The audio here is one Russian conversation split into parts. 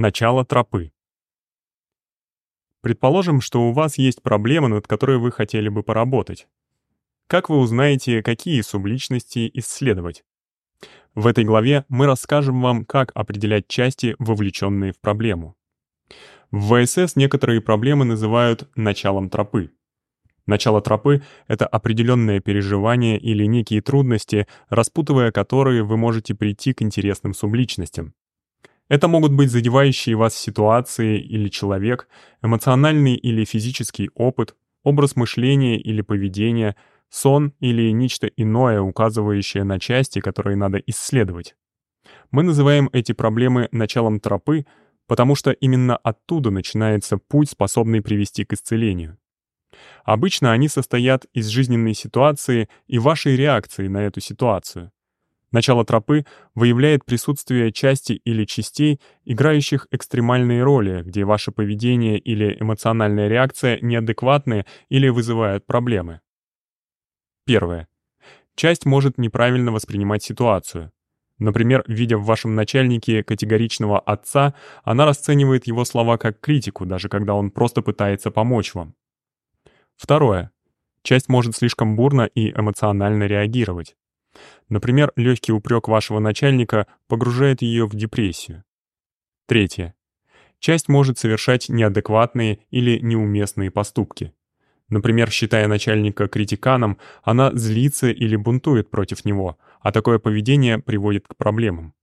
Начало тропы. Предположим, что у вас есть проблема, над которой вы хотели бы поработать. Как вы узнаете, какие субличности исследовать? В этой главе мы расскажем вам, как определять части, вовлеченные в проблему. В ВСС некоторые проблемы называют началом тропы. Начало тропы — это определенное переживание или некие трудности, распутывая которые вы можете прийти к интересным субличностям. Это могут быть задевающие вас ситуации или человек, эмоциональный или физический опыт, образ мышления или поведения, сон или нечто иное, указывающее на части, которые надо исследовать. Мы называем эти проблемы началом тропы, потому что именно оттуда начинается путь, способный привести к исцелению. Обычно они состоят из жизненной ситуации и вашей реакции на эту ситуацию. Начало тропы выявляет присутствие части или частей, играющих экстремальные роли, где ваше поведение или эмоциональная реакция неадекватны или вызывают проблемы. Первое. Часть может неправильно воспринимать ситуацию. Например, видя в вашем начальнике категоричного отца, она расценивает его слова как критику, даже когда он просто пытается помочь вам. Второе. Часть может слишком бурно и эмоционально реагировать. Например, легкий упрек вашего начальника погружает ее в депрессию. Третье. Часть может совершать неадекватные или неуместные поступки. Например, считая начальника критиканом, она злится или бунтует против него, а такое поведение приводит к проблемам.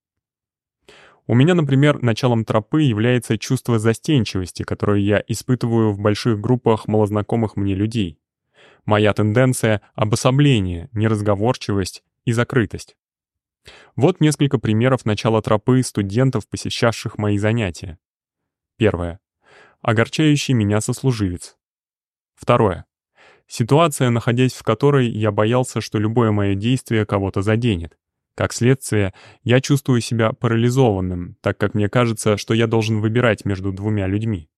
У меня, например, началом тропы является чувство застенчивости, которое я испытываю в больших группах малознакомых мне людей. Моя тенденция — обособление, неразговорчивость и закрытость. Вот несколько примеров начала тропы студентов, посещавших мои занятия. Первое. Огорчающий меня сослуживец. Второе. Ситуация, находясь в которой я боялся, что любое мое действие кого-то заденет. Как следствие, я чувствую себя парализованным, так как мне кажется, что я должен выбирать между двумя людьми.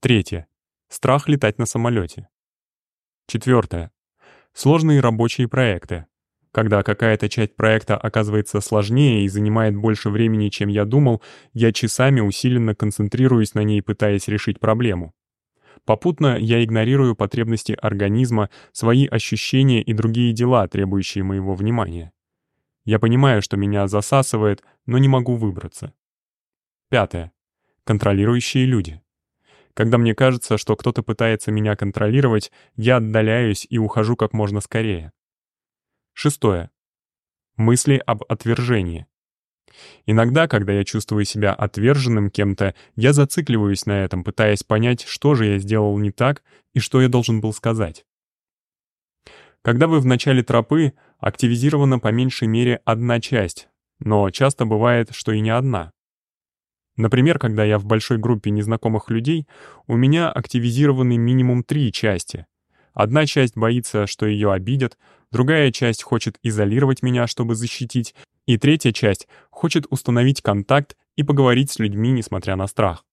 Третье. Страх летать на самолете. Четвертое. Сложные рабочие проекты. Когда какая-то часть проекта оказывается сложнее и занимает больше времени, чем я думал, я часами усиленно концентрируюсь на ней, пытаясь решить проблему. Попутно я игнорирую потребности организма, свои ощущения и другие дела, требующие моего внимания. Я понимаю, что меня засасывает, но не могу выбраться. Пятое. Контролирующие люди. Когда мне кажется, что кто-то пытается меня контролировать, я отдаляюсь и ухожу как можно скорее. Шестое. Мысли об отвержении. Иногда, когда я чувствую себя отверженным кем-то, я зацикливаюсь на этом, пытаясь понять, что же я сделал не так и что я должен был сказать. Когда вы в начале тропы, активизирована по меньшей мере одна часть, но часто бывает, что и не одна. Например, когда я в большой группе незнакомых людей, у меня активизированы минимум три части. Одна часть боится, что ее обидят, другая часть хочет изолировать меня, чтобы защитить, и третья часть хочет установить контакт и поговорить с людьми, несмотря на страх.